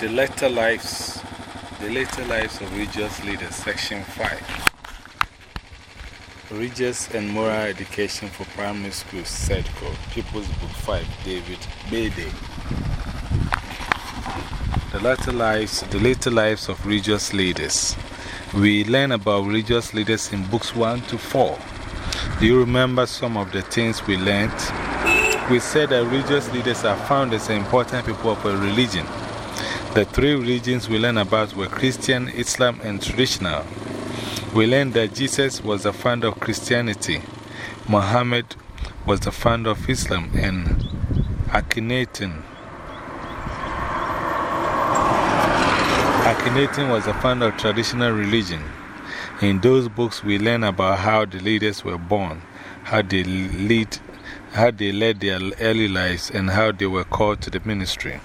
The Later Lives, the Later Lives of Religious Leaders, Section 5. Religious and Moral Education for Primary Schools, Sedco, People's Book 5, David Bayday. The Later Lives, the Later Lives of Religious Leaders. We learn about religious leaders in books 1 to 4. Do you remember some of the things we learned? We said that religious leaders are founders and important people of a religion. The three religions we learned about were Christian, Islam, and traditional. We learned that Jesus was the founder of Christianity, Muhammad was the founder of Islam, and Akhenaten. Akhenaten was the founder of traditional religion. In those books, we learn about how the leaders were born, how they, lead, how they led their early lives, and how they were called to the ministry.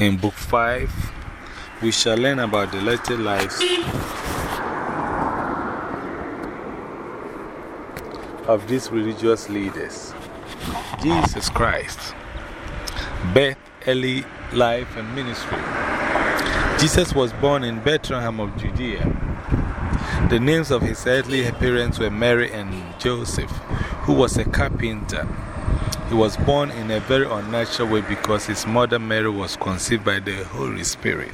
In Book 5, we shall learn about the later lives of these religious leaders. Jesus Christ, birth, early life, and ministry. Jesus was born in Bethlehem of Judea. The names of his earthly parents were Mary and Joseph, who was a carpenter. He was born in a very unnatural way because his mother Mary was conceived by the Holy Spirit.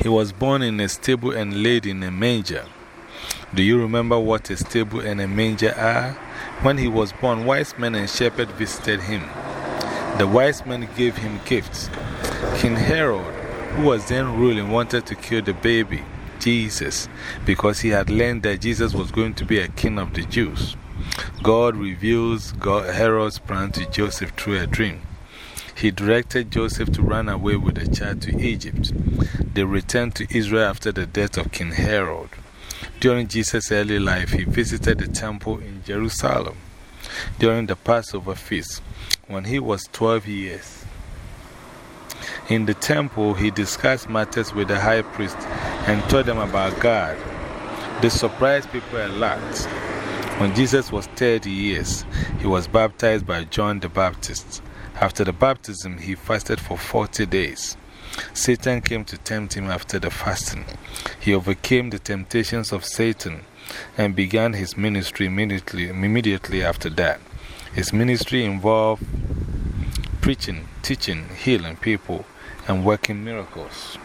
He was born in a stable and laid in a manger. Do you remember what a stable and a manger are? When he was born, wise men and shepherds visited him. The wise men gave him gifts. King Herod, who was then ruling, wanted to kill the baby, Jesus, because he had learned that Jesus was going to be a king of the Jews. God reveals God, Herod's plan to Joseph through a dream. He directed Joseph to run away with the child to Egypt. They returned to Israel after the death of King Herod. During Jesus' early life, he visited the temple in Jerusalem during the Passover feast when he was 12 years. In the temple, he discussed matters with the high priest and told them about God. This surprised people a lot. When Jesus was 30 years, he was baptized by John the Baptist. After the baptism, he fasted for 40 days. Satan came to tempt him after the fasting. He overcame the temptations of Satan and began his ministry immediately, immediately after that. His ministry involved preaching, teaching, healing people, and working miracles.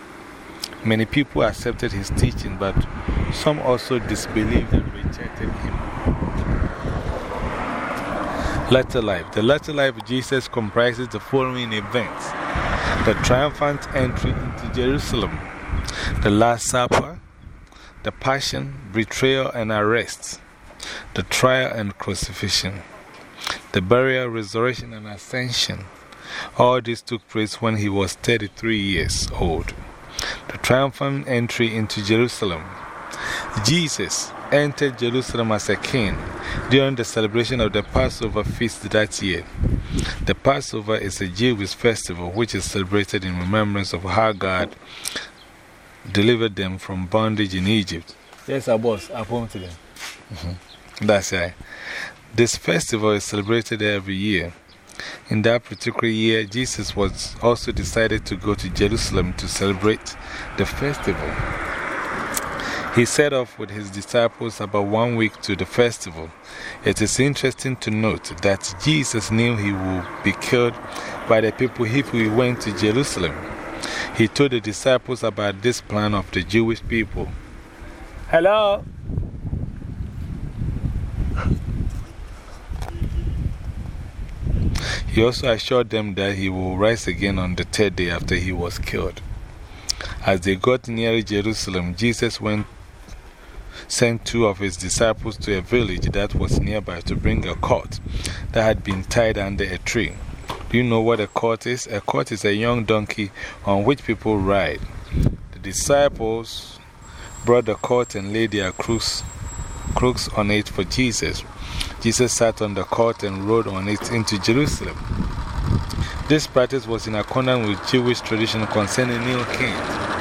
Many people accepted his teaching, but some also disbelieved and rejected him. Latter life. The latter life of Jesus comprises the following events the triumphant entry into Jerusalem, the Last Supper, the Passion, betrayal, and arrest, the trial and crucifixion, the burial, resurrection, and ascension. All this took place when he was 33 years old. The triumphant entry into Jerusalem. Jesus entered Jerusalem as a king during the celebration of the Passover feast that year. The Passover is a Jewish festival which is celebrated in remembrance of how God delivered them from bondage in Egypt. Yes, I was. I to them. -hmm. That's right. This festival is celebrated every year. In that particular year, Jesus was also decided to go to Jerusalem to celebrate the festival. He set off with his disciples about one week to the festival. It is interesting to note that Jesus knew he would be killed by the people if he went to Jerusalem. He told the disciples about this plan of the Jewish people. Hello? He also assured them that he will rise again on the third day after he was killed. As they got near Jerusalem, Jesus went, sent two of his disciples to a village that was nearby to bring a colt that had been tied under a tree. Do you know what a colt is? A colt is a young donkey on which people ride. The disciples brought the colt and laid their crooks, crooks on it for Jesus. Jesus sat on the colt and rode on it into Jerusalem. This practice was in accordance with Jewish tradition concerning new kings.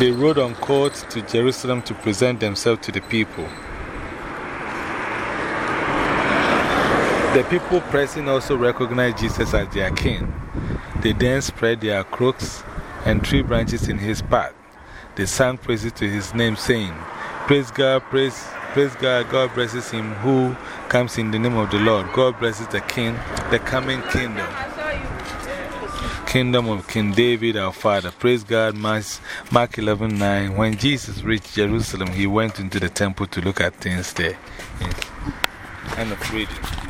They rode on colts to Jerusalem to present themselves to the people. The people present also recognized Jesus as their king. They then spread their crooks and tree branches in his path. They sang praises to his name, saying, Praise God, praise, praise God, God blesses him who comes in the name of the Lord. God blesses the king, the coming kingdom. Kingdom of King David, our father. Praise God, Mark 11 9. When Jesus reached Jerusalem, he went into the temple to look at things there. End of reading.